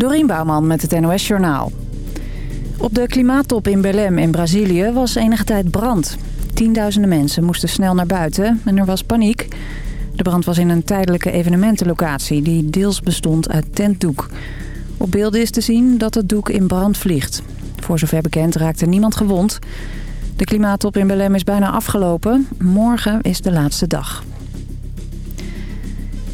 Dorien Bouwman met het NOS Journaal. Op de klimaattop in Belém in Brazilië was enige tijd brand. Tienduizenden mensen moesten snel naar buiten en er was paniek. De brand was in een tijdelijke evenementenlocatie die deels bestond uit tentdoek. Op beelden is te zien dat het doek in brand vliegt. Voor zover bekend raakte niemand gewond. De klimaattop in Belém is bijna afgelopen. Morgen is de laatste dag.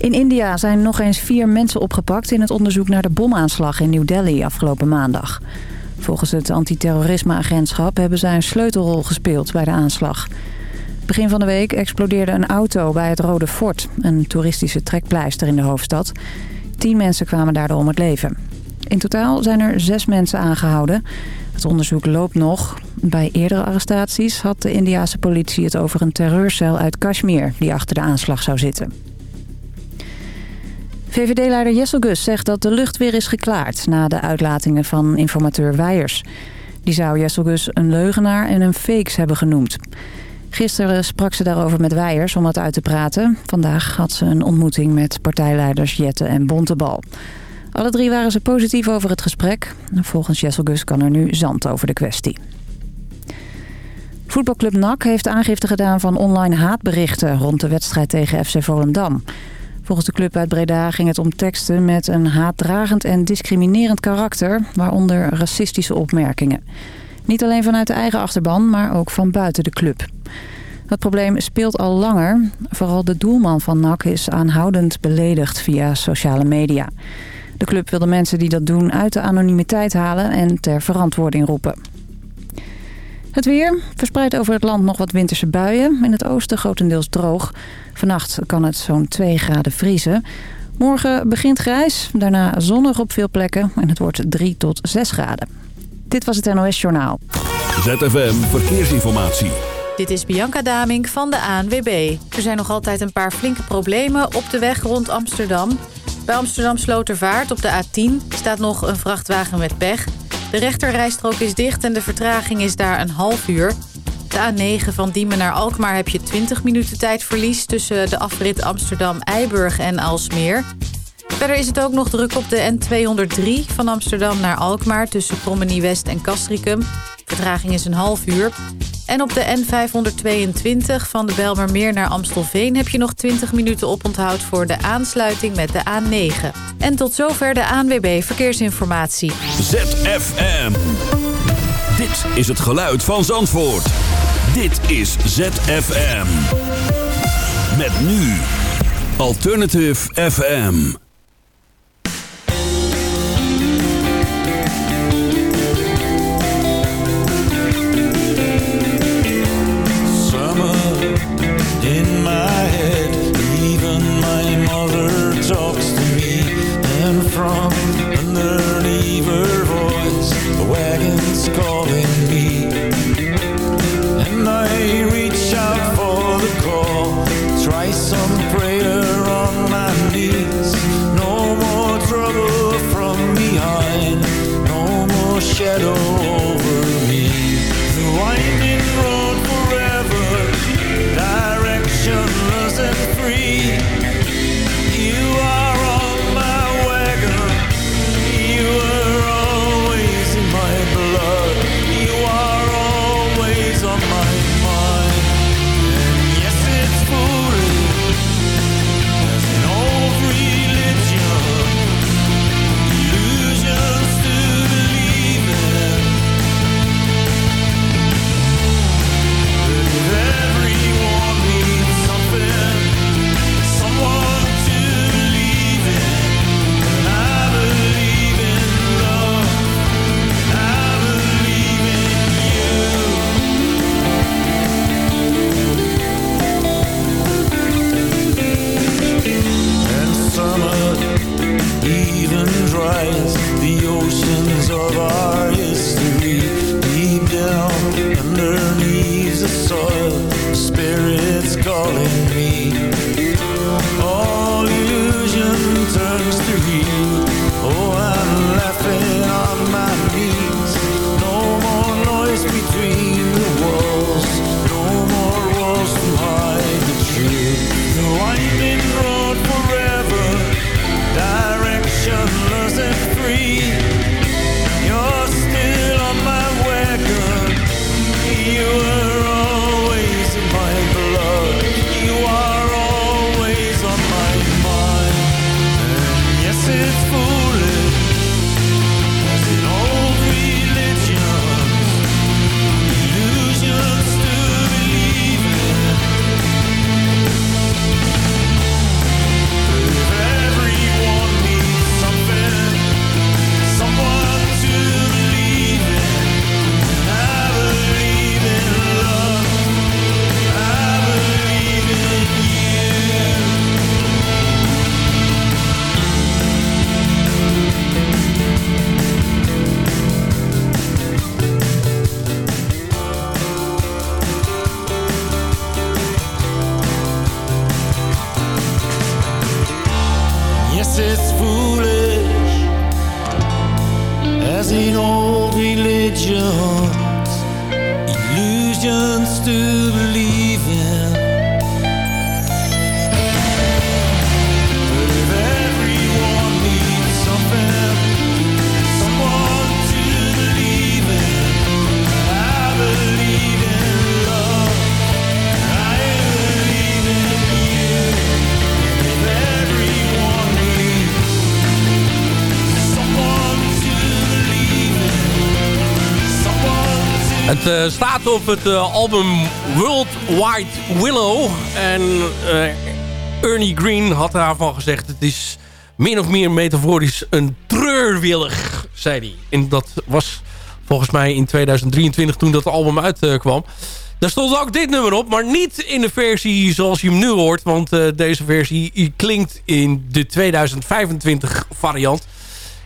In India zijn nog eens vier mensen opgepakt in het onderzoek naar de bomaanslag in New Delhi afgelopen maandag. Volgens het antiterrorismeagentschap hebben zij een sleutelrol gespeeld bij de aanslag. Begin van de week explodeerde een auto bij het Rode Fort, een toeristische trekpleister in de hoofdstad. Tien mensen kwamen daardoor om het leven. In totaal zijn er zes mensen aangehouden. Het onderzoek loopt nog. Bij eerdere arrestaties had de Indiase politie het over een terreurcel uit Kashmir... die achter de aanslag zou zitten. VVD-leider Jessel Gus zegt dat de lucht weer is geklaard... na de uitlatingen van informateur Weijers. Die zou Jessel Gus een leugenaar en een fakes hebben genoemd. Gisteren sprak ze daarover met Weijers om wat uit te praten. Vandaag had ze een ontmoeting met partijleiders Jette en Bontebal. Alle drie waren ze positief over het gesprek. Volgens Jessel Gus kan er nu zand over de kwestie. Voetbalclub NAC heeft aangifte gedaan van online haatberichten... rond de wedstrijd tegen FC Volendam. Volgens de club uit Breda ging het om teksten met een haatdragend en discriminerend karakter... waaronder racistische opmerkingen. Niet alleen vanuit de eigen achterban, maar ook van buiten de club. Het probleem speelt al langer. Vooral de doelman van NAC is aanhoudend beledigd via sociale media. De club wil de mensen die dat doen uit de anonimiteit halen en ter verantwoording roepen. Het weer verspreidt over het land nog wat winterse buien. In het oosten grotendeels droog. Vannacht kan het zo'n 2 graden vriezen. Morgen begint grijs, daarna zonnig op veel plekken en het wordt 3 tot 6 graden. Dit was het NOS Journaal. ZFM Verkeersinformatie. Dit is Bianca Damink van de ANWB. Er zijn nog altijd een paar flinke problemen op de weg rond Amsterdam. Bij Amsterdam Slotervaart op de A10 staat nog een vrachtwagen met pech. De rechterrijstrook is dicht en de vertraging is daar een half uur. De A9 van Diemen naar Alkmaar heb je 20 minuten tijdverlies... tussen de afrit Amsterdam-Eiburg en Alsmeer. Verder is het ook nog druk op de N203 van Amsterdam naar Alkmaar... tussen Krommenie West en Castricum. Vertraging is een half uur. En op de N522 van de Belmermeer naar Amstelveen... heb je nog 20 minuten oponthoud voor de aansluiting met de A9. En tot zover de ANWB Verkeersinformatie. ZFM. Dit is het geluid van Zandvoort. Dit is ZFM. Met nu Alternative FM. Op het eh, album World Wide Willow. En eh, Ernie Green had daarvan gezegd... het is min of meer metaforisch een treurwillig, zei hij. En dat was volgens mij in 2023 toen dat album uitkwam. Daar stond ook dit nummer op, maar niet in de versie zoals je hem nu hoort. Want eh, deze versie klinkt in de 2025 variant.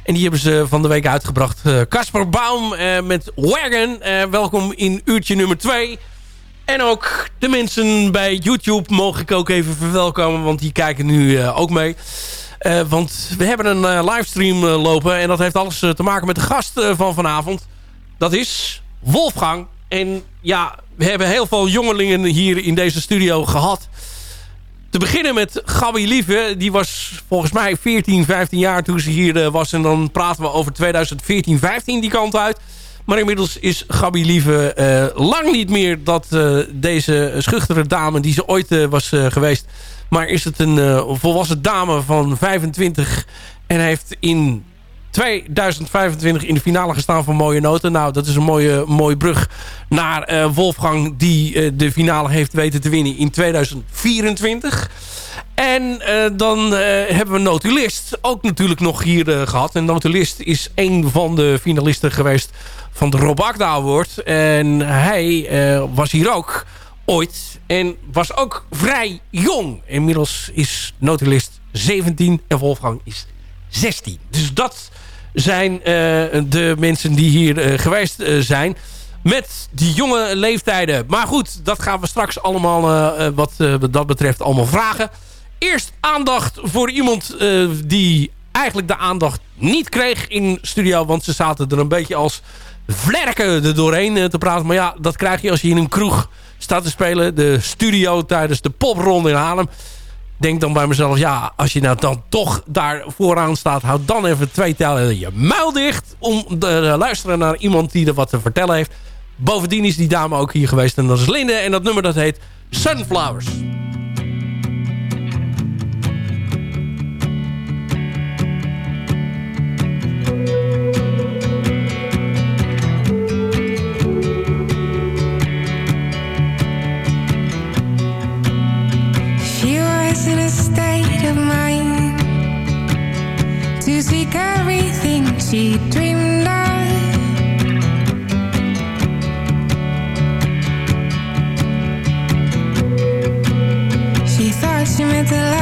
En die hebben ze van de week uitgebracht. Eh, Casper Baum eh, met Wagon. Eh, welkom in uurtje nummer 2. En ook de mensen bij YouTube mogen ik ook even verwelkomen. Want die kijken nu ook mee. Want we hebben een livestream lopen. En dat heeft alles te maken met de gast van vanavond. Dat is Wolfgang. En ja, we hebben heel veel jongelingen hier in deze studio gehad. Te beginnen met Gabby Lieve. Die was volgens mij 14, 15 jaar toen ze hier eh, was. En dan praten we over 2014, 15 die kant uit. Maar inmiddels is Gabby Lieve eh, lang niet meer dat eh, deze schuchtere dame die ze ooit was geweest. Maar is het een volwassen dame van 25 en heeft in 2025 in de finale gestaan van Mooie Noten. Nou, dat is een mooie, mooie brug naar eh, Wolfgang... die eh, de finale heeft weten te winnen in 2024. En eh, dan hebben we Notulist ook natuurlijk nog hier eh, gehad. En Notulist is een van de finalisten geweest van de Rob Agda Award. En hij was hier ook ooit. En was ook vrij jong. Inmiddels is Notulist 17 en Wolfgang is 16. Dus dat zijn uh, de mensen die hier uh, geweest uh, zijn. Met die jonge leeftijden. Maar goed, dat gaan we straks allemaal wat dat betreft allemaal vragen. Eerst aandacht voor iemand die eigenlijk de aandacht niet kreeg in studio. Want ze zaten er een beetje als vlerken er doorheen te praten. Maar ja, dat krijg je als je in een kroeg staat te spelen. De studio tijdens de popronde in Haarlem denk dan bij mezelf, ja, als je nou dan toch daar vooraan staat... houd dan even twee tellen je muil dicht... om te luisteren naar iemand die er wat te vertellen heeft. Bovendien is die dame ook hier geweest en dat is Linde. En dat nummer dat heet Sunflowers. To seek everything she dreamed of. She thought she met the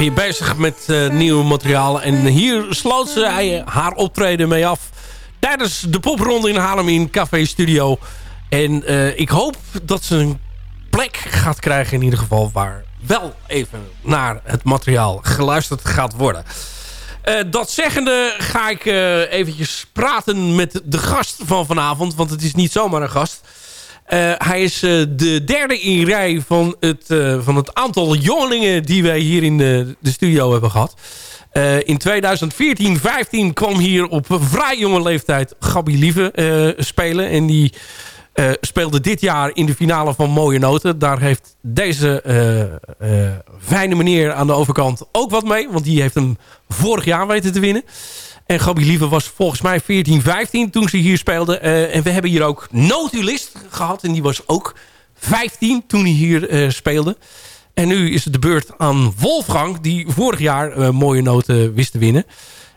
weer bezig met uh, nieuw materiaal. En hier sloot ze hij, haar optreden mee af. Tijdens de popronde in Haarlem in Café Studio. En uh, ik hoop dat ze een plek gaat krijgen in ieder geval... waar wel even naar het materiaal geluisterd gaat worden. Uh, dat zeggende ga ik eventjes praten met de gast van vanavond. Want het is niet zomaar een gast. Uh, hij is de derde in rij van het, van het aantal jongelingen... die wij hier in de, de studio hebben gehad. in 2014, 15 kwam hier op vrij jonge leeftijd Gabi Lieve spelen. En die speelde dit jaar in de finale van Mooie Noten. Daar heeft deze fijne meneer aan de overkant ook wat mee. Want die heeft hem vorig jaar weten te winnen. En Gabi Lieve was volgens mij 14, 15 toen ze hier speelde. en we hebben hier ook Notulist gehad. En die was ook 15 toen hij hier speelde. En nu is het de beurt aan Wolfgang. Die vorig jaar Mooie Noten wist te winnen.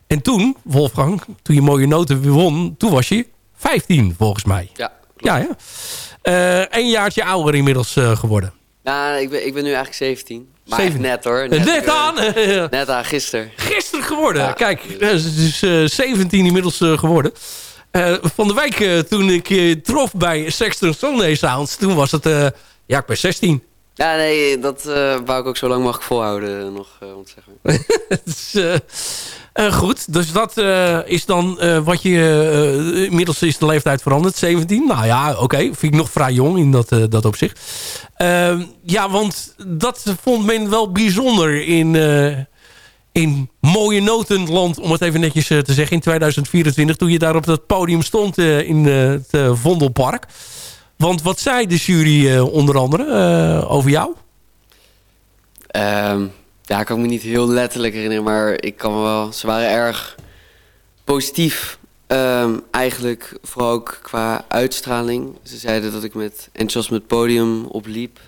En toen, Wolfgang, toen je Mooie Noten won... toen was je 15 volgens mij. Ja. Ja, ja. Uh, een jaartje ouder inmiddels uh, geworden. Nou, ik ben, ik ben nu eigenlijk 17. Maar 17. net hoor. Net, net aan. net aan, gisteren. Gisteren geworden. Ja. Kijk, het is uh, 17 inmiddels geworden. Uh, van de week toen ik je trof bij Sexton Sunday Sounds, toen was het, ja, ik ben 16. Ja, nee, dat wou ik ook zo lang mogelijk volhouden nog, om te zeggen. is, goed, dus dat uh, is dan uh, wat je... inmiddels is de leeftijd veranderd, 17. Nou ja, oké, vind ik nog vrij jong in dat, dat opzicht. Ehm, ja, want dat vond men wel bijzonder in, in mooie notenland... om het even netjes te zeggen, in 2024... toen je daar op dat podium stond in het Vondelpark. Want wat zei de jury onder andere over jou? Um ja, ik kan me niet heel letterlijk herinneren, maar ik kan me wel... Ze waren erg positief um, eigenlijk, vooral ook qua uitstraling. Ze zeiden dat ik met enthousiasme het podium opliep.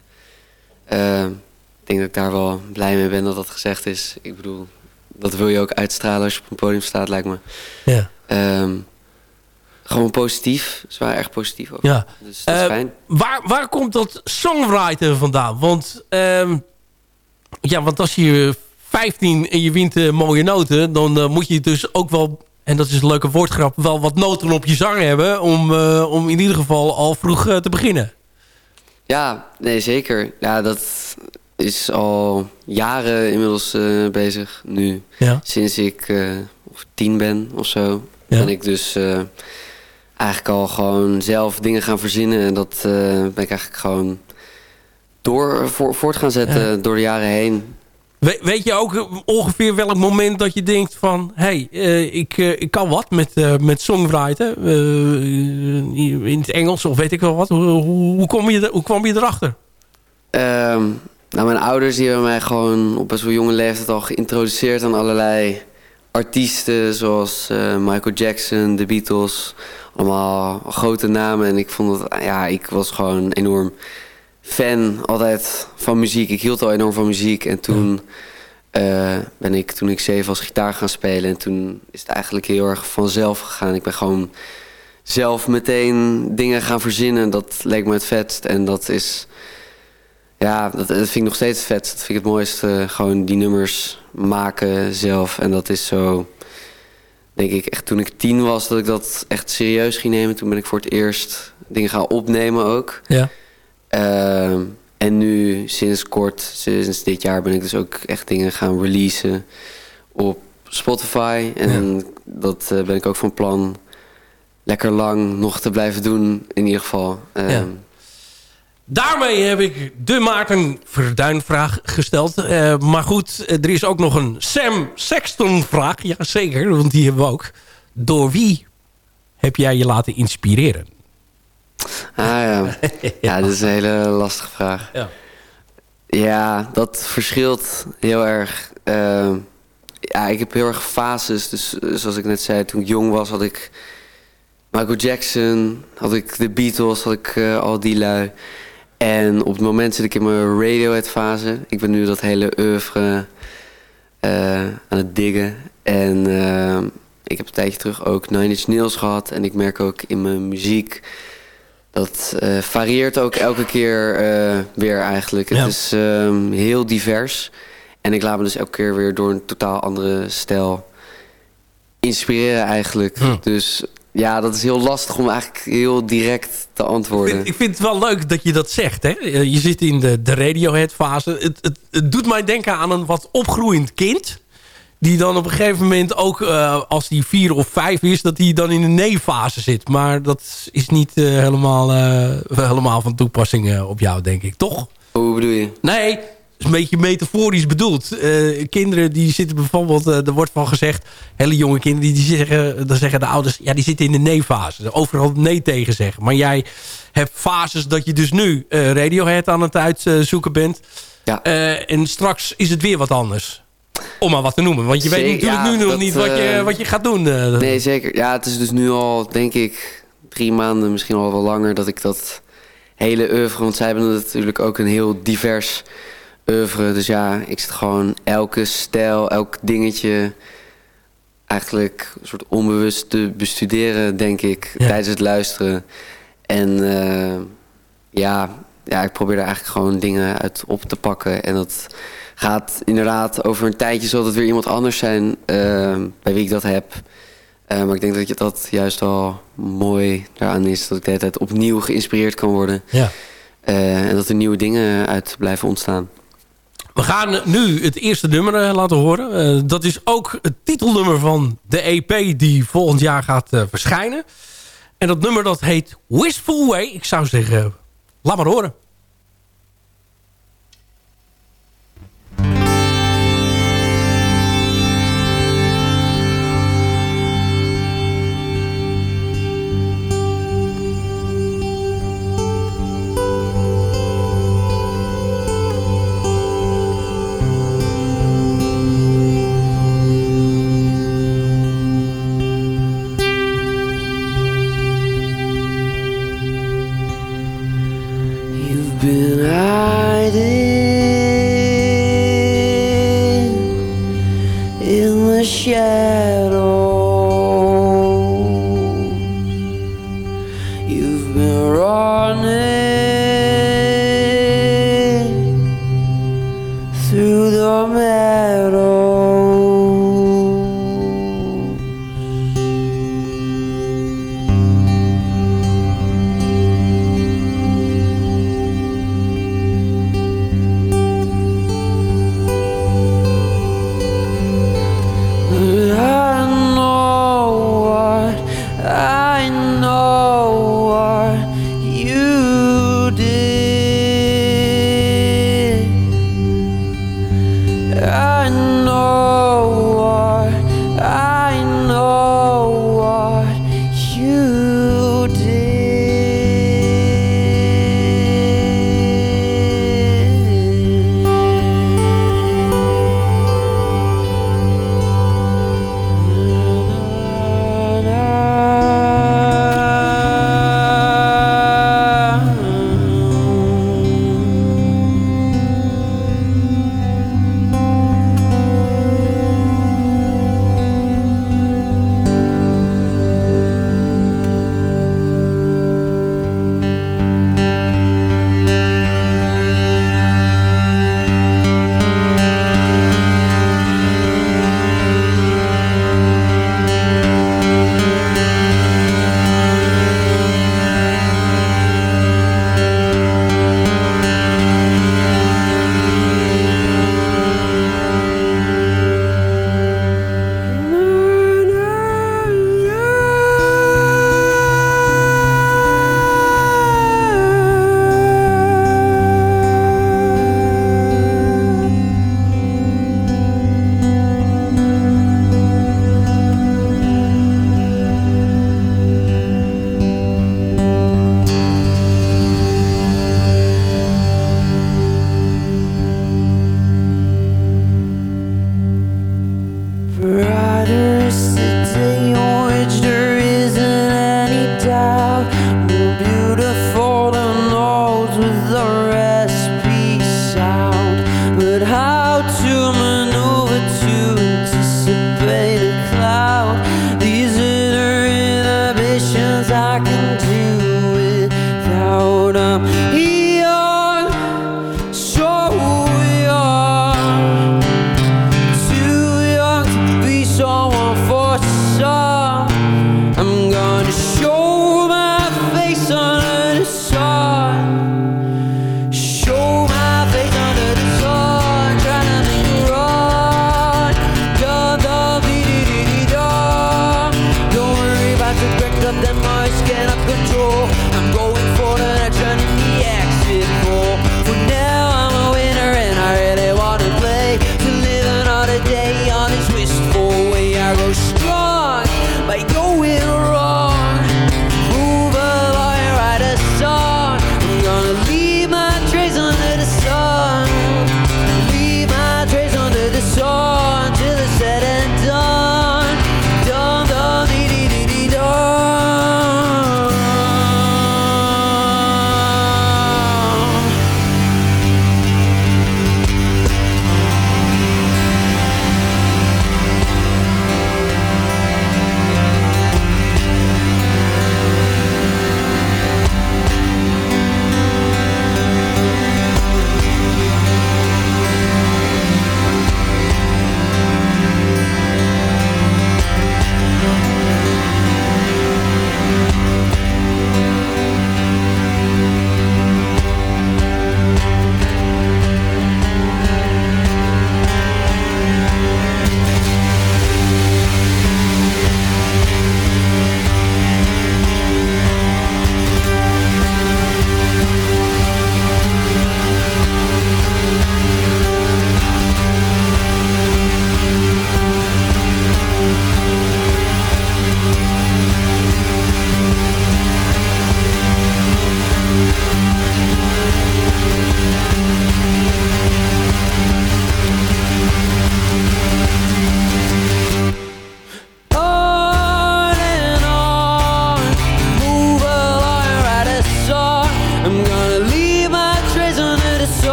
Uh, ik denk dat ik daar wel blij mee ben dat dat gezegd is. Ik bedoel, dat wil je ook uitstralen als je op een podium staat, lijkt me. Ja. Um, gewoon positief. Ze waren erg positief ook. Ja. Dus dat is uh, fijn. Waar, waar komt dat songwriter vandaan? Want... Um ja, want als je 15 en je wint uh, mooie noten... dan uh, moet je dus ook wel, en dat is een leuke woordgrap... wel wat noten op je zang hebben... om, uh, om in ieder geval al vroeg te beginnen. Ja, nee, zeker. Ja, dat is al jaren inmiddels bezig nu. Ja. Sinds ik tien ben of zo... Ja. ben ik dus eigenlijk al gewoon zelf dingen gaan verzinnen. En dat ben ik eigenlijk gewoon door voor, voort gaan zetten ja. door de jaren heen. We, weet je ook ongeveer welk moment dat je denkt van... hé, hey, uh, ik, uh, ik kan wat met, uh, met songwriten in het Engels of weet ik wel wat. Hoe, hoe, hoe, kom, je, hoe kwam je erachter? Um, nou, mijn ouders die hebben mij gewoon op best wel jonge leeftijd al geïntroduceerd aan allerlei artiesten... zoals Michael Jackson, The Beatles, allemaal grote namen. En ik vond dat, ja, ik was gewoon enorm fan altijd van muziek. Ik hield al enorm van muziek. En toen uh, ben ik, toen ik zeven was, gitaar gaan spelen. En toen is het eigenlijk heel erg vanzelf gegaan. Ik ben gewoon zelf meteen dingen gaan verzinnen. Dat leek me het vetst. En dat is... Ja, dat, dat vind ik nog steeds het vetst. Dat vind ik het mooiste. Gewoon die nummers maken zelf. En dat is zo... Denk ik echt toen ik tien was, dat ik dat echt serieus ging nemen. Toen ben ik voor het eerst dingen gaan opnemen ook. Ja. Uh, en nu sinds kort, sinds dit jaar, ben ik dus ook echt dingen gaan releasen op Spotify. En ja. dat uh, ben ik ook van plan lekker lang nog te blijven doen, in ieder geval. Uh, ja. Daarmee heb ik de Maarten Verduin vraag gesteld. Uh, maar goed, er is ook nog een Sam Sexton vraag. Jazeker, want die hebben we ook. Door wie heb jij je laten inspireren? Ah ja. ja, dat is een hele lastige vraag. Ja, ja dat verschilt heel erg. Uh, ja, ik heb heel erg fases. Dus zoals ik net zei, toen ik jong was had ik Michael Jackson, had ik The Beatles, had ik uh, al die lui. En op het moment zit ik in mijn Radiohead fase. Ik ben nu dat hele oeuvre uh, aan het diggen. En ik heb een tijdje terug ook Nine Inch Nails gehad. En ik merk ook in mijn muziek dat uh, varieert ook elke keer uh, weer eigenlijk. Ja. Het is um, heel divers. En ik laat me dus elke keer weer door een totaal andere stijl inspireren eigenlijk. Hm. Dus ja, dat is heel lastig om eigenlijk heel direct te Ik antwoorden. vind, ik vind het wel leuk dat je dat zegt. Hè? Eh, Je zit in de, de Radiohead-fase. Het, het, het doet mij denken aan een wat opgroeiend kind. Die dan op een gegeven moment ook, eh, als die vier of vijf is... dat hij dan in de nee-fase zit. Maar dat is niet eh, helemaal, eh, helemaal van toepassing op jou, denk ik. Toch? Hoe bedoel je? Nee, dat is een beetje metaforisch bedoeld. Kinderen die zitten bijvoorbeeld, er wordt van gezegd... hele jonge kinderen, die zeggen, dan zeggen de ouders... ja, die zitten in de nee-fase. Overal nee tegen zeggen. Maar jij hebt fases dat je dus nu Radiohead aan het uitzoeken bent. Ja. En straks is het weer wat anders. Om maar wat te noemen. Want je weet natuurlijk ja, nu nog dat, niet wat je, eh, wat je gaat doen. eh. Nee, zeker. Ja, het is dus nu al, denk ik, drie maanden, misschien al wel langer... dat ik dat hele oeuvre... want zij hebben natuurlijk ook een heel divers oeuvre. Dus ja, ik zit gewoon elke stijl, elk dingetje... eigenlijk een soort onbewust te bestuderen, denk ik... Ja. tijdens het luisteren. En eh, ja, ja, ik probeer er eigenlijk gewoon dingen uit op te pakken. En dat gaat inderdaad over een tijdje... zal het weer iemand anders zijn eh, bij wie ik dat heb... Eh, maar ik denk dat je dat juist wel mooi daaraan is. Dat ik de hele tijd opnieuw geïnspireerd kan worden. ja. Eh, en dat er nieuwe dingen uit blijven ontstaan. We gaan nu het eerste nummer eh, laten horen. Dat is ook het titelnummer van de EP die volgend jaar gaat verschijnen. En dat nummer dat heet Wistful Way. Ik zou zeggen, laat maar horen.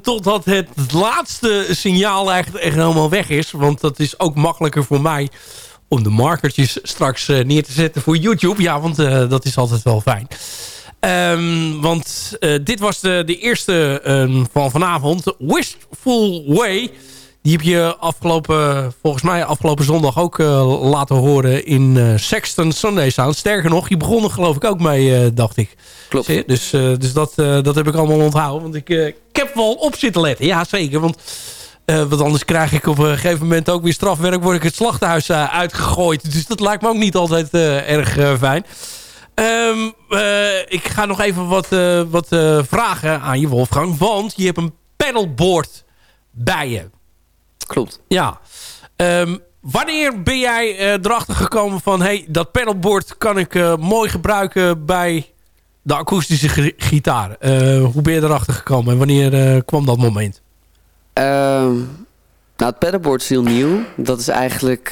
Totdat het laatste signaal echt, echt helemaal weg is. Want dat is ook makkelijker voor mij om de markertjes straks eh, neer te zetten voor YouTube. Ja, want eh, dat is altijd wel fijn. Ehm, want eh, dit was de, de eerste ehm, van vanavond. Wistful Way. Die heb je afgelopen, volgens mij afgelopen zondag ook eh, laten horen in eh, Sexton Sunday Sound. Sterker nog, je begon er geloof ik ook mee, eh, dacht ik. Klopt. Dus, dus dat, dat heb ik allemaal onthouden. Want ik, ik heb wel op zitten letten. Ja, zeker. Want, want anders krijg ik op een gegeven moment ook weer strafwerk. Word ik het slachthuis uitgegooid. Dus dat lijkt me ook niet altijd erg fijn. Ehm, eh, ik ga nog even wat, wat vragen aan je Wolfgang. Want je hebt een paddleboard bij je. Klopt. Ja. Ehm, wanneer ben jij eh, erachter gekomen van... hey, dat paddleboard kan ik eh, mooi gebruiken bij de akoestische gi- gitaar? Eh, hoe ben je erachter gekomen en wanneer kwam dat moment? Ehm, nou, het paddleboard is heel nieuw. Dat is eigenlijk...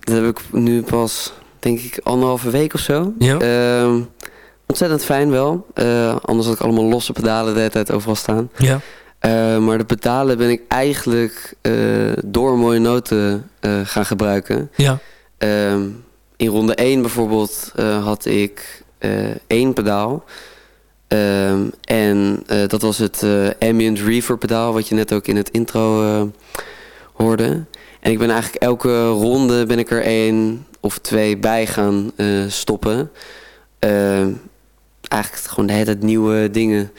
dat heb ik nu pas, denk ik, anderhalve week of zo. Ja. Ehm, ontzettend fijn wel. Anders had ik allemaal losse pedalen de hele tijd overal staan. Ja. Eh, maar de pedalen ben ik eigenlijk eh, door mooie noten eh, gaan gebruiken. Ja. Ehm, in ronde 1 bijvoorbeeld had ik één pedaal. Ehm, en dat was het ambient reverb pedaal, wat je net ook in het intro hoorde. En ik ben eigenlijk elke ronde ben ik er één of twee bij gaan stoppen. Ehm, eigenlijk gewoon de hele tijd nieuwe dingen.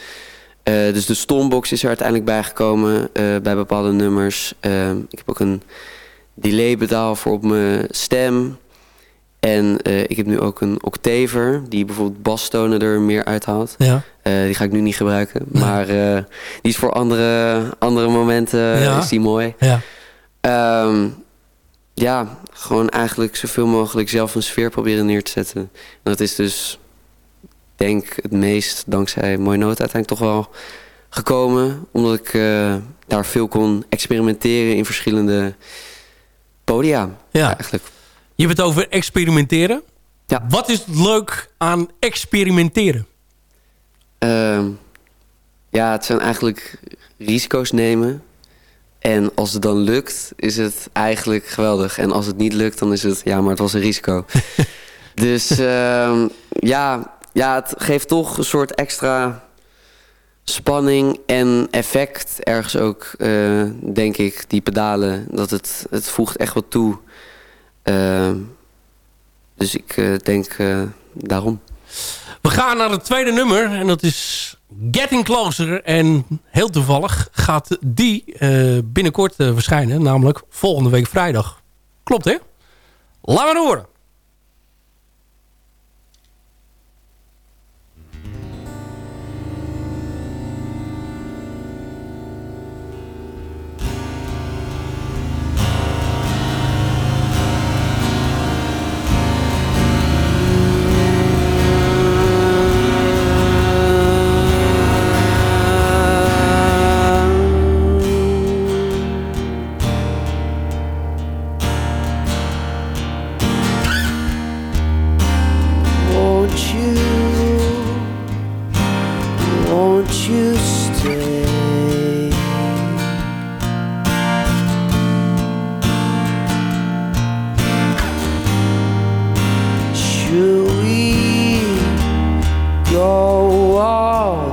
Eh, dus de Stormbox is er uiteindelijk bijgekomen eh, bij bepaalde nummers. Ehm, ik heb ook een delay pedaal voor op mijn stem. En eh, ik heb nu ook een octaver die bijvoorbeeld basstonen er meer uithaalt. Ja. Eh, die ga ik nu niet gebruiken. Maar eh, die is voor andere, andere momenten Ja. is die mooi. Ja. Ehm, ja, gewoon eigenlijk zoveel mogelijk zelf een sfeer proberen neer te zetten. En dat is dus, denk het meest dankzij Mooi Noot uiteindelijk toch wel gekomen. Omdat ik eh, daar veel kon experimenteren in verschillende podia Ja. eigenlijk. Je hebt het over experimenteren. Ja. Wat is leuk aan experimenteren? Ehm, ja, het zijn eigenlijk risico's nemen. En als het dan lukt, is het eigenlijk geweldig. En als het niet lukt, dan is het, ja, maar het was een risico. dus ehm, ja, ja, het geeft toch een soort extra spanning en effect ergens ook, eh, denk ik, die pedalen. Dat het, het voegt echt wat toe. Ehm, dus ik eh, denk eh, daarom. We gaan naar het tweede nummer. En dat is Getting Closer. En heel toevallig gaat die eh, binnenkort eh, verschijnen. Namelijk volgende week vrijdag. Klopt hè? Laat maar horen. wall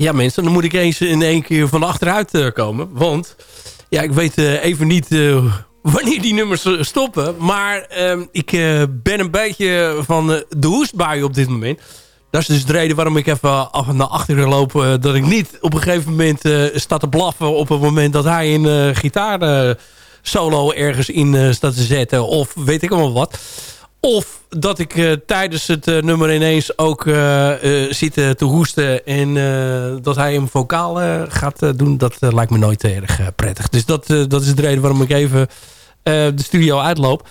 Ja mensen, dan moet ik eens in één keer van achteruit eh, komen. Want ja, ik weet eh, even niet eh, wanneer die nummers stoppen. Maar ehm, ik ben een beetje van de hoestbui op dit moment. Dat is dus de reden waarom ik even af naar achteren loop. dat ik niet op een gegeven moment sta te blaffen op het moment dat hij een gitaar solo ergens in staat te zetten. Of weet ik allemaal wat. Of dat ik eh, tijdens het eh, nummer ineens ook eh, zit te hoesten. En dat hij hem vocaal gaat doen. Dat lijkt me nooit erg prettig. Dus dat, dat is de reden waarom ik even de studio uitloop.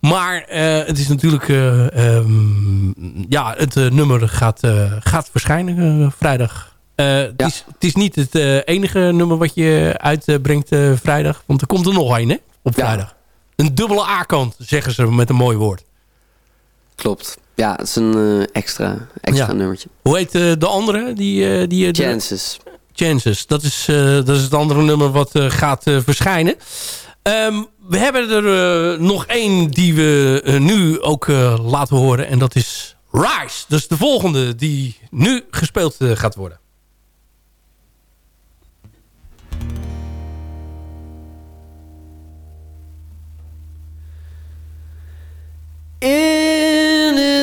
Maar het is natuurlijk... eh, ehm, ja, het nummer gaat, gaat verschijnen vrijdag. Het, is, het is niet het enige nummer wat je uitbrengt vrijdag. Want er komt er nog een, hè? Op Ja. vrijdag. Een dubbele A-kant, zeggen ze met een mooi woord. Klopt. Ja, het is een eh, extra, extra Ja. nummertje. Hoe heet eh, de andere? Die, eh, die, Chances. Chances. Dat is, dat is het andere nummer wat gaat verschijnen. Ehm, we hebben er nog één die we nu ook laten horen. En dat is Rise. Dat is de volgende die nu gespeeld gaat worden. In his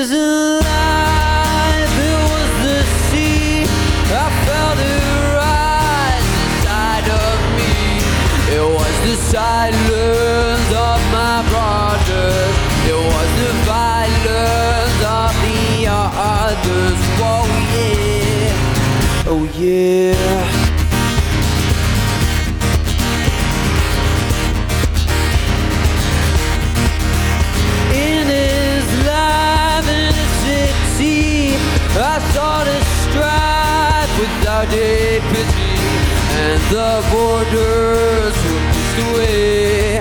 and the borders were pushed away.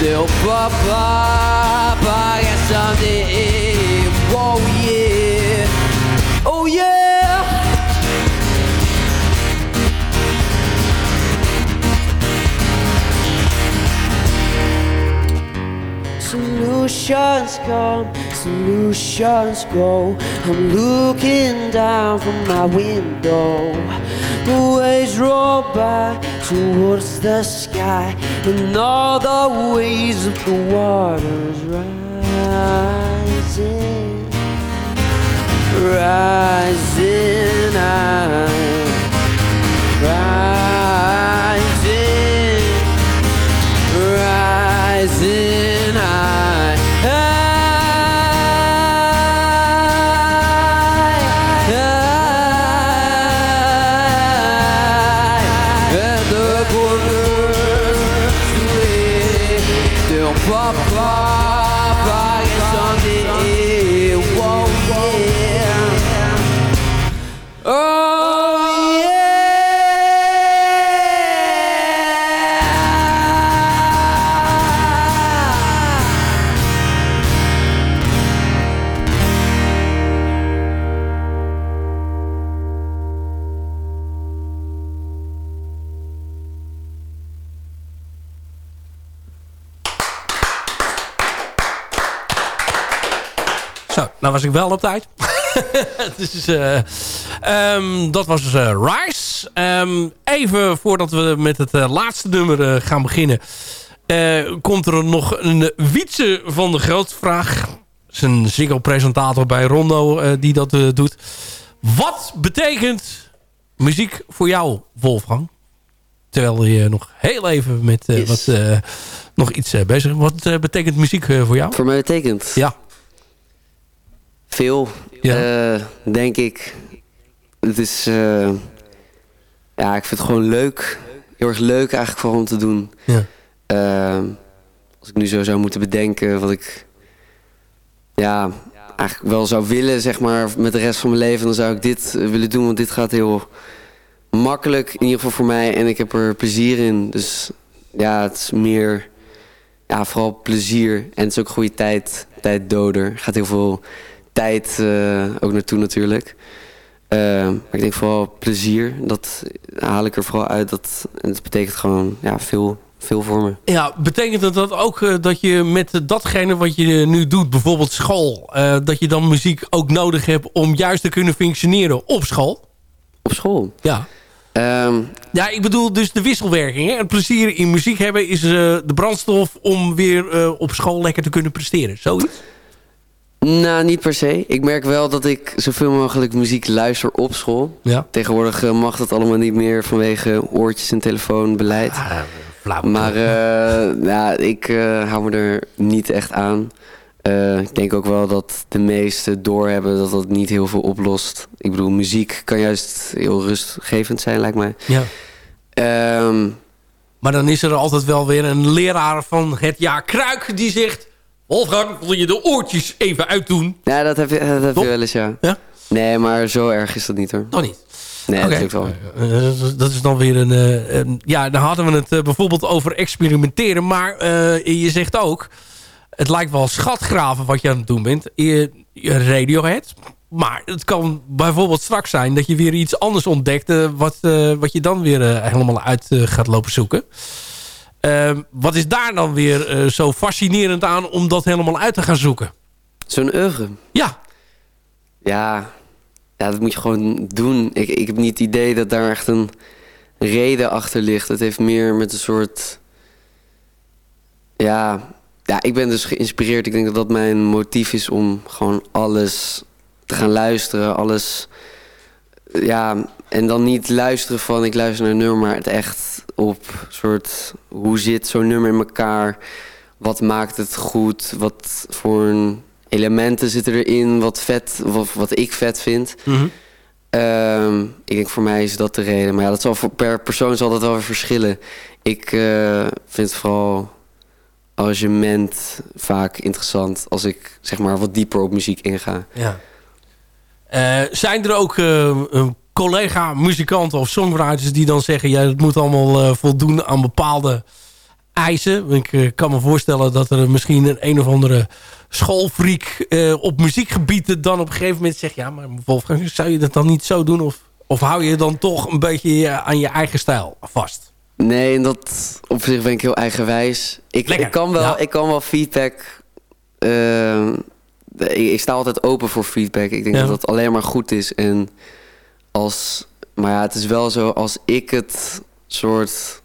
They'll pop up, guess someday. Oh yeah, oh yeah. Solutions come, solutions go. I'm looking down from my window. The waves roll by towards the sky, and all the waves of the waters rising, rising, rising, nou was ik wel op tijd. dus, eh, ehm, dat was eh, Rise. Ehm, even voordat we met het eh, laatste nummer gaan beginnen... komt er nog een wietse van de grootvraag. Dat is een Ziggo-presentator bij Rondo die dat doet. Wat betekent muziek voor jou, Wolfgang? Terwijl je nog heel even met Yes. wat, nog iets bezig bent. Wat betekent muziek voor jou? Voor mij betekent Ja. Veel, Ja. eh, denk ik. Het is, eh, ja, ik vind het gewoon leuk. Heel erg leuk eigenlijk voor om te doen. Ja. Eh, als ik nu zo zou moeten bedenken wat ik, ja, eigenlijk wel zou willen, zeg maar, met de rest van mijn leven, dan zou ik dit willen doen, want dit gaat heel makkelijk, in ieder geval voor mij, en ik heb er plezier in. Dus ja, het is meer, ja, vooral plezier. En het is ook goede tijd, tijddoder. Er gaat heel veel tijd eh, ook naartoe natuurlijk. Eh, maar ik denk vooral plezier, dat haal ik er vooral uit. Dat, en het betekent gewoon ja, veel, veel voor me. Ja, betekent dat, dat ook eh, dat je met datgene wat je nu doet, bijvoorbeeld school, dat je dan muziek ook nodig hebt om juist te kunnen functioneren op school? Op school. Ja. Ehm, Ja, ik bedoel dus de wisselwerking. Hè? Het plezier in muziek hebben is de brandstof om weer op school lekker te kunnen presteren. Zoiets? Nou, niet per se. Ik merk wel dat ik zoveel mogelijk muziek luister op school. Ja. Tegenwoordig eh, mag dat allemaal niet meer vanwege oortjes en telefoonbeleid. Flauw. Maar eh, ja, ik eh, hou me er niet echt aan. Ik denk ook wel dat de meesten doorhebben dat dat niet heel veel oplost. Ik bedoel, muziek kan juist heel rustgevend zijn, lijkt mij. Ja. Ehm, Maar dan is er altijd wel weer een leraar van het jaar Kruik die zegt... Wolfgang, wil je de oortjes even uitdoen? ja, dat heb je, dat heb je wel eens, ja. Ja? Nee, maar zo erg is dat niet hoor. Nog niet. Nee, natuurlijk wel. Eh, dat is dan weer een, eh, een- Ja, dan hadden we het eh, bijvoorbeeld over experimenteren. Maar eh, je zegt ook... Het lijkt wel schatgraven wat je aan het doen bent. Je, je Radiohead. Maar het kan bijvoorbeeld straks zijn... dat je weer iets anders ontdekt... eh, wat, eh, wat je dan weer eh, helemaal uit eh, gaat lopen zoeken. Eh, wat is daar dan weer eh, zo fascinerend aan... om dat helemaal uit te gaan zoeken? Zo'n oeuvre. Ja, Ja, ja, dat moet je gewoon doen. Ik, ik heb niet het idee dat daar echt een reden achter ligt. Het heeft meer met een soort... Ja, ja, ik ben dus geïnspireerd. Ik denk dat dat mijn motief is om gewoon alles te gaan luisteren. Alles... Ja, en dan niet luisteren van ik luister naar een nummer, maar het echt op soort... Hoe zit zo'n nummer in elkaar? Wat maakt het goed? Wat voor elementen zitten erin? Wat vet, wat, wat ik vet vind? Ehm, ik denk voor mij is dat de reden. Maar ja, dat zal voor, per persoon zal dat wel weer verschillen. Ik eh, vind vooral arrangement vaak interessant als ik zeg maar wat dieper op muziek inga. Ja. Eh, zijn er ook eh, een collega-muzikanten of songwriters die dan zeggen... ja, het moet allemaal eh, voldoen aan bepaalde eisen? Ik kan me voorstellen dat er misschien een een of andere schoolfreak op muziekgebied dan op een gegeven moment zegt... ja, maar Wolfgang, zou je dat dan niet zo doen? Of, of hou je dan toch een beetje aan je eigen stijl vast? Nee, en dat op zich ben ik heel eigenwijs. Ik, ik, kan, wel, ja. ik kan wel feedback. Ik, ik sta altijd open voor feedback. Ik denk Ja. dat dat alleen maar goed is. En als, maar ja, het is wel zo, als ik het soort.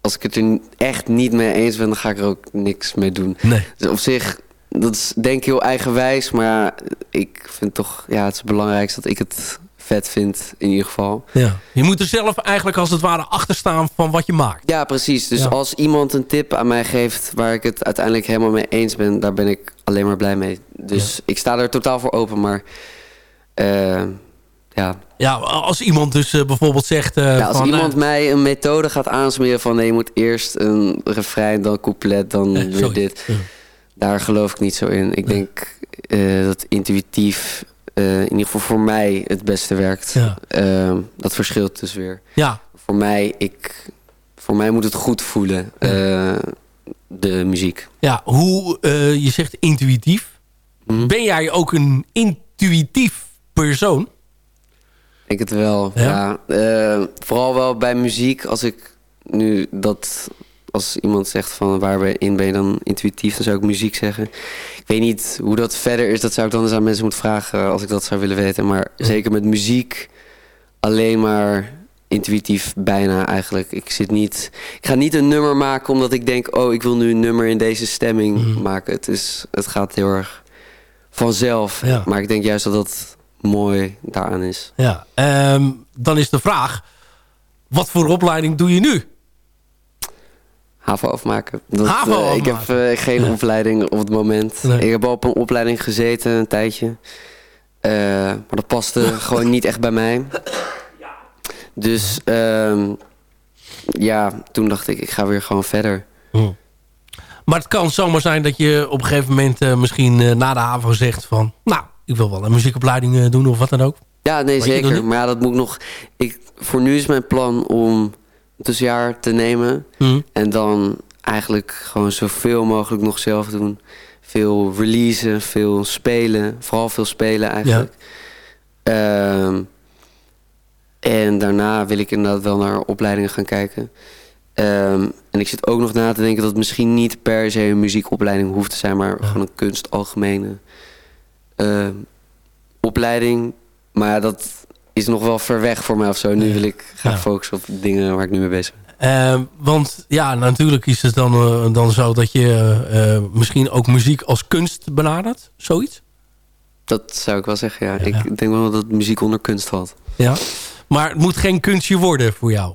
Als ik het er echt niet mee eens ben, dan ga ik er ook niks mee doen. Nee. Dus op zich, dat is denk ik heel eigenwijs. Maar ik vind toch, ja, het is belangrijk dat ik het vet vind in ieder geval. Ja. Je moet er zelf eigenlijk als het ware achter staan van wat je maakt. Ja, precies. Dus Ja. als iemand een tip aan mij geeft waar ik het uiteindelijk helemaal mee eens ben, daar ben ik alleen maar blij mee. Dus ik sta er totaal voor open, maar eh, ja. Ja, als iemand dus eh, bijvoorbeeld zegt... eh, ja. Als van, iemand mij een methode gaat aansmeren van nee, je moet eerst een refrein, dan couplet, dan weer dit. Daar geloof ik niet zo in. Ik denk dat intuïtief eh, in ieder geval voor mij het beste werkt. Ja. Eh, dat verschilt dus weer. Ja, Voor mij, ik, voor mij moet het goed voelen, eh, de muziek. Ja, hoe je zegt intuïtief. Hm? Ben jij ook een intuïtief persoon? Ik denk het wel, Ja? ja. Vooral wel bij muziek, als ik nu dat... Als iemand zegt van waar ben in ben je dan intuïtief, dan zou ik muziek zeggen. Ik weet niet hoe dat verder is, dat zou ik dan eens aan mensen moeten vragen als ik dat zou willen weten. Maar zeker met muziek alleen maar intuïtief bijna eigenlijk. Ik zit niet... Ik ga niet een nummer maken omdat ik denk... oh, ik wil nu een nummer in deze stemming Mhm. maken. Het, is, het gaat heel erg vanzelf. Ja. Maar ik denk juist dat dat mooi daaraan is. Ja. Ehm, dan is de vraag, wat voor opleiding doe je nu? HAVO afmaken. Dat, HAVO eh, ik heb eh, geen opleiding op het moment. Nee. Ik heb al op een opleiding gezeten een tijdje. Eh, maar dat paste gewoon niet echt bij mij. Dus ehm, ja, toen dacht ik, ik ga weer gewoon verder. Maar het kan zomaar zijn dat je op een gegeven moment eh, misschien eh, na de HAVO zegt van... Nou, ik wil wel een muziekopleiding eh, doen of wat dan ook. Ja, nee, zeker. Maar ja, dat moet ik nog... Ik, voor nu is mijn plan om tussenjaar te nemen. Hm. En dan eigenlijk gewoon zoveel mogelijk nog zelf doen. Veel releasen, veel spelen. Vooral veel spelen eigenlijk. Ehm, en daarna wil ik inderdaad wel naar opleidingen gaan kijken. Ehm, en ik zit ook nog na te denken dat het misschien niet per se een muziekopleiding hoeft te zijn, maar gewoon een kunstalgemene ehm, opleiding. Maar ja, dat is nog wel ver weg voor mij of zo. Nu wil ik graag Ja. focussen op dingen waar ik nu mee bezig ben. Ehm, want ja, natuurlijk is het dan, eh, dan zo dat je eh, misschien ook muziek als kunst benadert. Zoiets. Dat zou ik wel zeggen, ja. Ja. Ik denk wel dat muziek onder kunst valt. Ja. Maar het moet geen kunstje worden voor jou.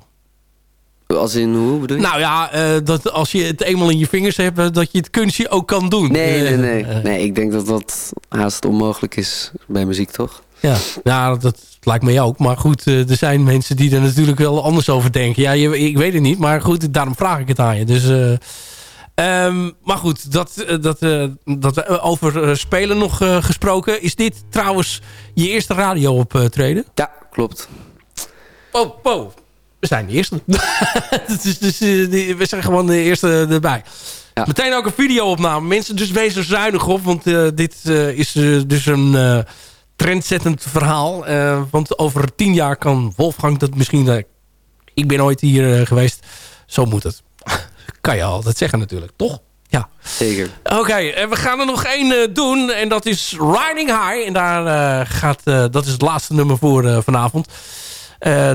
Als in, hoe bedoel je? Nou ja, eh, dat als je het eenmaal in je vingers hebt, eh, dat je het kunstje ook kan doen. nee, nee, Eh, nee. eh, Nee, ik denk dat dat haast onmogelijk is bij muziek, toch? Ja, ja dat lijkt mij ook. Maar goed, eh, er zijn mensen die er natuurlijk wel anders over denken. Ja, je, ik weet het niet, maar goed, daarom vraag ik het aan je. Dus, eh, ehm, maar goed, dat, eh, dat, dat over spelen nog gesproken. Is dit trouwens je eerste radio optreden? Ja, klopt. Oh, oh. We zijn de eerste. dus, die- we zijn gewoon de eerste erbij. Ja. Meteen ook een video-opname. Mensen, dus wees er zuinig op. Want dit is dus een trendzettend verhaal. Eh, want over tien jaar kan Wolfgang dat misschien... eh, ik ben ooit hier eh, geweest. Zo moet het. kan je altijd zeggen natuurlijk, toch? Ja. Zeker. Oké, we gaan er nog één doen. En dat is Riding High. En daar gaat, dat is het laatste nummer voor vanavond.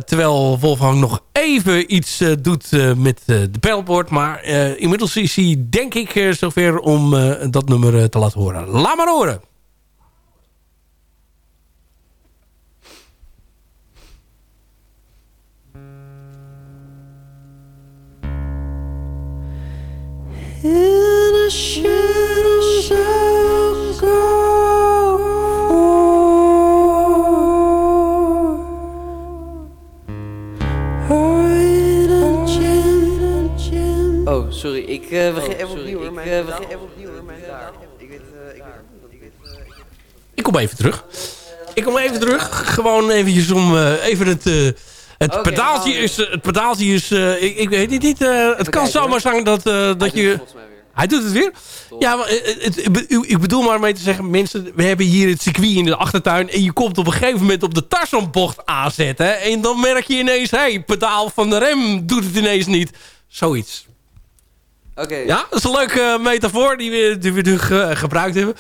Terwijl Wolfgang nog even iets doet met de pedalboard. Maar inmiddels is hij denk ik zover om dat nummer te laten horen. Laat maar horen. Oh, sorry. Ik uh, begin even opnieuw. hoor. Mijn- Ik begin even opnieuw. hoor. Ik weet, eh, ik ik eh, Ik kom even terug. Ik kom even terug. Gewoon eventjes om eh, even het... eh, het pedaaltje is... eh, Het pedaaltje is... eh, ik, ik weet het niet. eh, het kan zomaar zijn dat, eh, dat je... Hij doet het weer? Ja, maar eh, het, het- ik bedoel maar mee te zeggen... Mensen, we hebben hier het circuit in de achtertuin... en je komt op een gegeven moment op de Tarzanbocht aanzetten... en dan merk je ineens... hé, hey, pedaal van de rem doet het ineens niet. Zoiets. Oké. Ja, dat is een leuke eh, metafoor die we, die we nu ge- gebruikt hebben.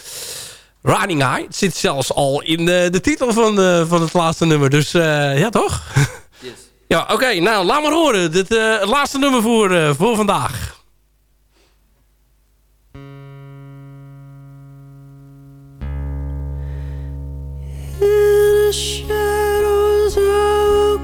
Riding High. Het zit zelfs al in de, de titel van, eh, van het laatste nummer. Dus eh, ja, toch? Yes. Ja, oké. nou, laat maar horen. Dit, eh, het laatste nummer voor, eh, voor vandaag. In the shadows I'll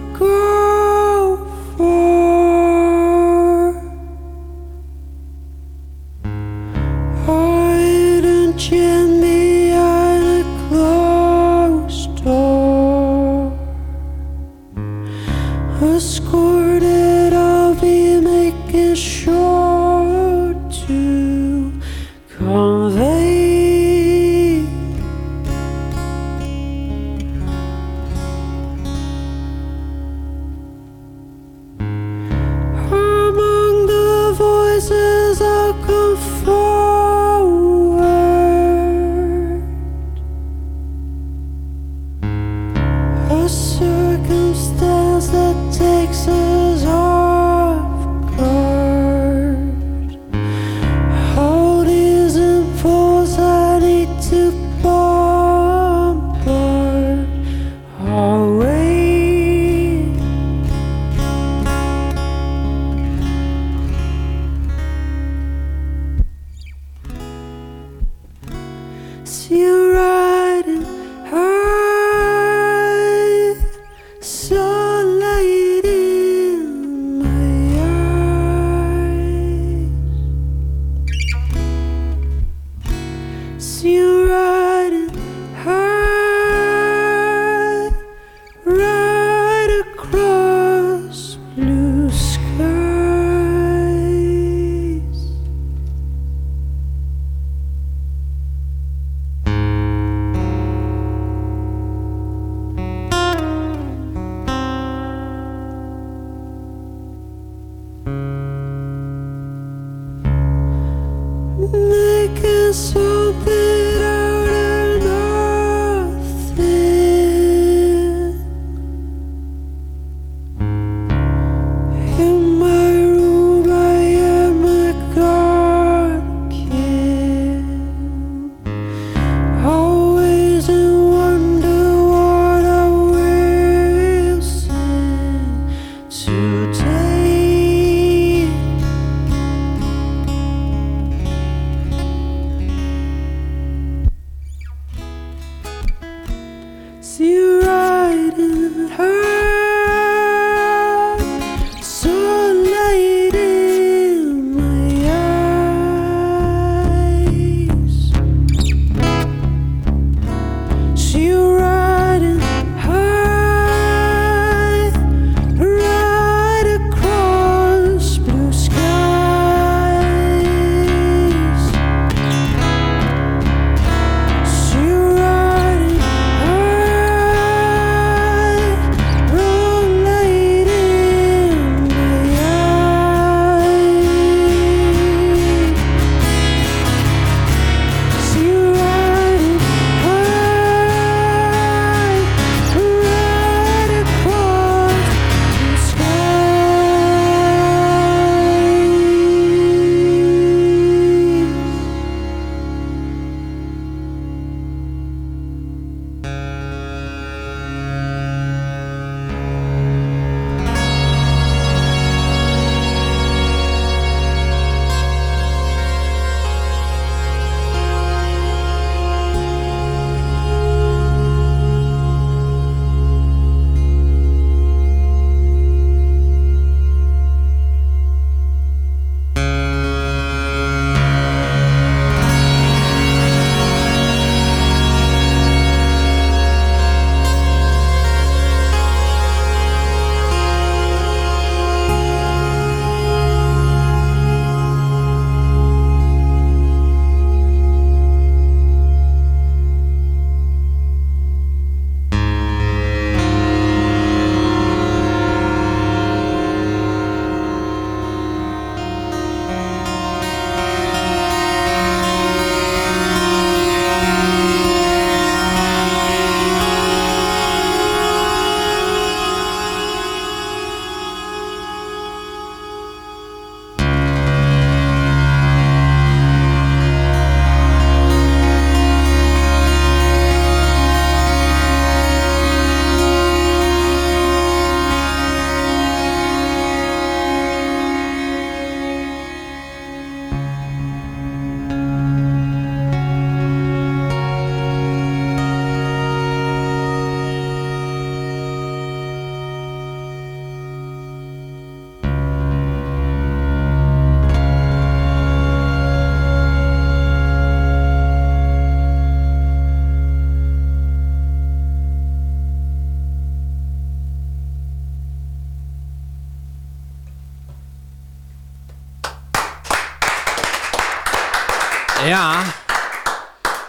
Ja.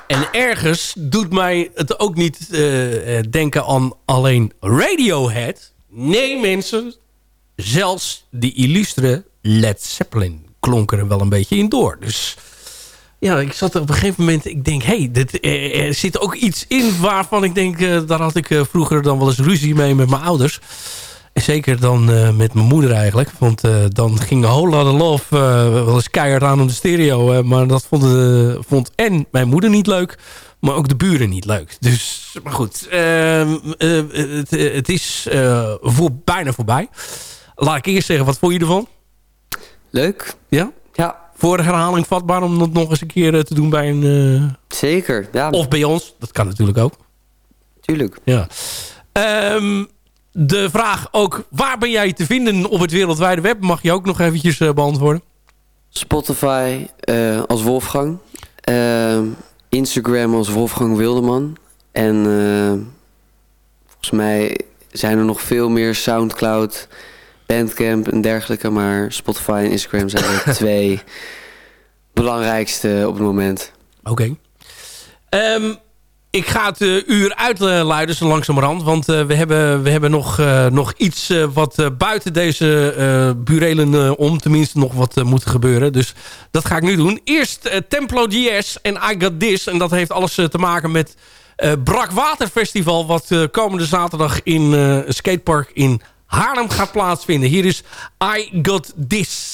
En ergens doet mij het ook niet eh, eh, denken aan alleen Radiohead. Nee, mensen. Zelfs die illustre Led Zeppelin klonk er wel een beetje in door. Dus ja, ik zat op een gegeven moment... Ik denk, hé, hey, eh, er zit ook iets in waarvan ik denk... daar had ik vroeger dan wel eens ruzie mee met mijn ouders. Zeker dan eh, met mijn moeder eigenlijk. Want eh, dan ging Whole Lotta Love eh, wel eens keihard aan op de stereo. maar dat vond, vond en mijn moeder niet leuk. Maar ook de buren niet leuk. Dus, maar goed. ehm, eh, het, het is voor, bijna voorbij. Laat ik eerst zeggen, wat vond je ervan? Leuk. Ja? Ja, Voor herhaling vatbaar om dat nog eens een keer te doen bij een... zeker. Ja, of bij ons. Dat kan natuurlijk ook. tuurlijk. Ja. Ehm, de vraag ook, waar ben jij te vinden op het wereldwijde web? Mag je ook nog eventjes eh, beantwoorden. Spotify eh, als Wolfgang. Eh, Instagram als Wolfgang Wilderman. En volgens mij zijn er nog veel meer Soundcloud, Bandcamp en dergelijke. Maar Spotify en Instagram zijn de twee belangrijkste op het moment. Oké. Ehm, ik ga het eh, uur uitluiden zo langzamerhand. Want eh, we, hebben, we hebben nog, eh, nog iets wat buiten deze burelen om tenminste nog wat moet gebeuren. Dus dat ga ik nu doen. Eerst Templo DS en I Got This. En dat heeft alles te maken met eh Brak Water Festival. Wat komende zaterdag in skatepark in Haarlem gaat plaatsvinden. Hier is I Got This.